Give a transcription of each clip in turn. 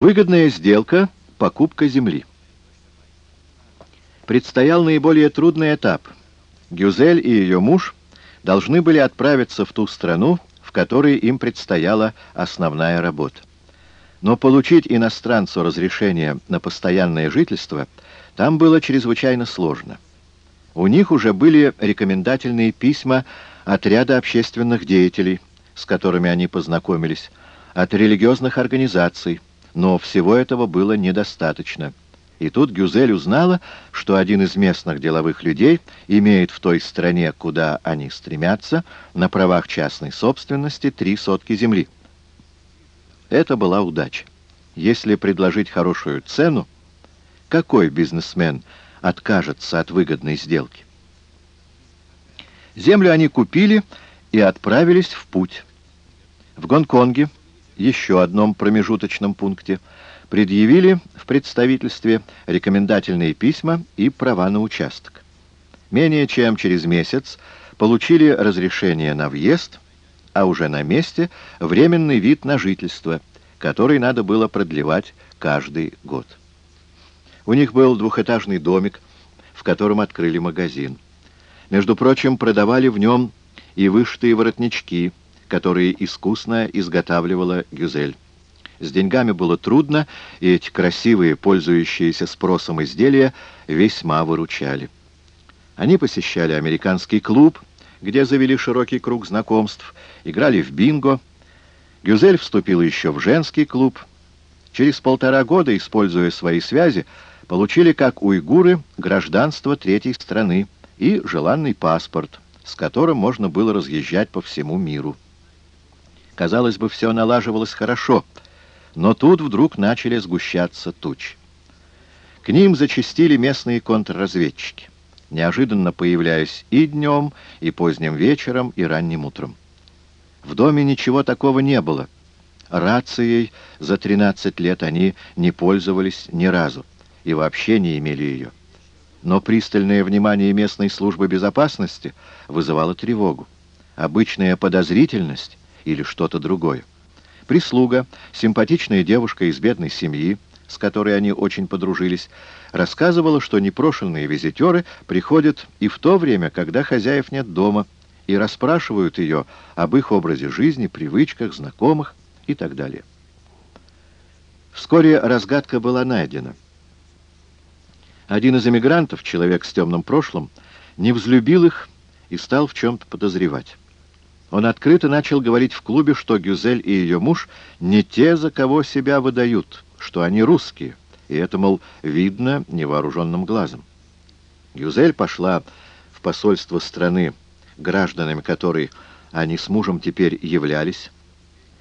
Выгодная сделка – покупка земли. Предстоял наиболее трудный этап. Гюзель и ее муж должны были отправиться в ту страну, в которой им предстояла основная работа. Но получить иностранцу разрешение на постоянное жительство там было чрезвычайно сложно. У них уже были рекомендательные письма от ряда общественных деятелей, с которыми они познакомились, от религиозных организаций, но всего этого было недостаточно. И тут Гюзель узнала, что один из местных деловых людей имеет в той стране, куда они стремятся, на правах частной собственности три сотки земли. Это была удача. Если предложить хорошую цену, какой бизнесмен откажется от выгодной сделки? Землю они купили и отправились в путь. В Гонконге еще одном промежуточном пункте, предъявили в представительстве рекомендательные письма и права на участок. Менее чем через месяц получили разрешение на въезд, а уже на месте временный вид на жительство, который надо было продлевать каждый год. У них был двухэтажный домик, в котором открыли магазин. Между прочим, продавали в нем и вышитые воротнички – которые искусно изготавливала Гюзель. С деньгами было трудно, и эти красивые, пользующиеся спросом изделия, весьма выручали. Они посещали американский клуб, где завели широкий круг знакомств, играли в бинго. Гюзель вступила еще в женский клуб. Через полтора года, используя свои связи, получили, как уйгуры, гражданство третьей страны и желанный паспорт, с которым можно было разъезжать по всему миру. Казалось бы, все налаживалось хорошо, но тут вдруг начали сгущаться тучи. К ним зачастили местные контрразведчики, неожиданно появляясь и днем, и поздним вечером, и ранним утром. В доме ничего такого не было. Рацией за 13 лет они не пользовались ни разу и вообще не имели ее. Но пристальное внимание местной службы безопасности вызывало тревогу. Обычная подозрительность или что-то другое. Прислуга, симпатичная девушка из бедной семьи, с которой они очень подружились, рассказывала, что непрошенные визитеры приходят и в то время, когда хозяев нет дома, и расспрашивают ее об их образе жизни, привычках, знакомых и так далее. Вскоре разгадка была найдена. Один из эмигрантов, человек с темным прошлым, не взлюбил их и стал в чем-то подозревать. Он открыто начал говорить в клубе, что Гюзель и ее муж не те, за кого себя выдают, что они русские, и это, мол, видно невооруженным глазом. Гюзель пошла в посольство страны, гражданами которой они с мужем теперь являлись.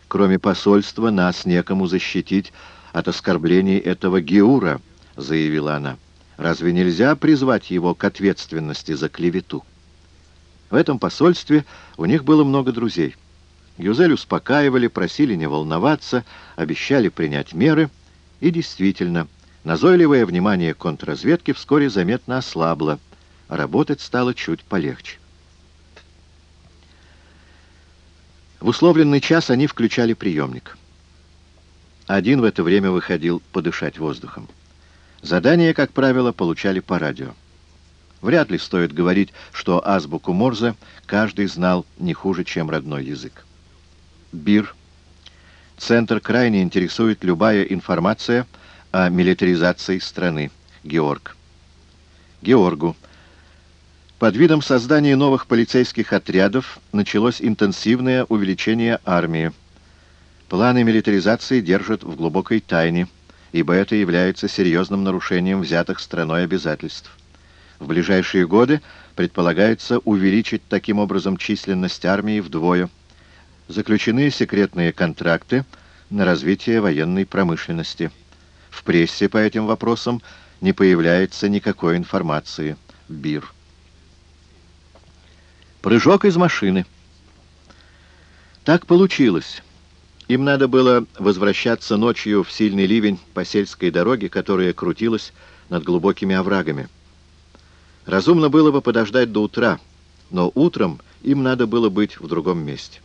Кроме посольства, нас некому защитить от оскорблений этого Геура, заявила она. Разве нельзя призвать его к ответственности за клевету? В этом посольстве у них было много друзей. Гюзель успокаивали, просили не волноваться, обещали принять меры, и действительно, назойливое внимание контрразведки вскоре заметно ослабло, работать стало чуть полегче. В условленный час они включали приемник. Один в это время выходил подышать воздухом. Задания, как правило, получали по радио. Вряд ли стоит говорить, что азбуку Морзе каждый знал не хуже, чем родной язык. БИР. Центр крайне интересует любая информация о милитаризации страны. Георг. Георгу. Под видом создания новых полицейских отрядов началось интенсивное увеличение армии. Планы милитаризации держат в глубокой тайне, ибо это является серьезным нарушением взятых страной обязательств. В ближайшие годы предполагается увеличить таким образом численность армии вдвое. Заключены секретные контракты на развитие военной промышленности. В прессе по этим вопросам не появляется никакой информации. БИР. Прыжок из машины. Так получилось. Им надо было возвращаться ночью в сильный ливень по сельской дороге, которая крутилась над глубокими оврагами. Разумно было бы подождать до утра, но утром им надо было быть в другом месте.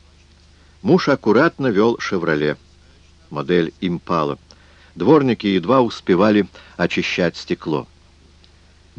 Муж аккуратно вел «Шевроле», модель «Импала», Дворники едва успевали очищать стекло.